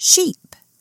sheep.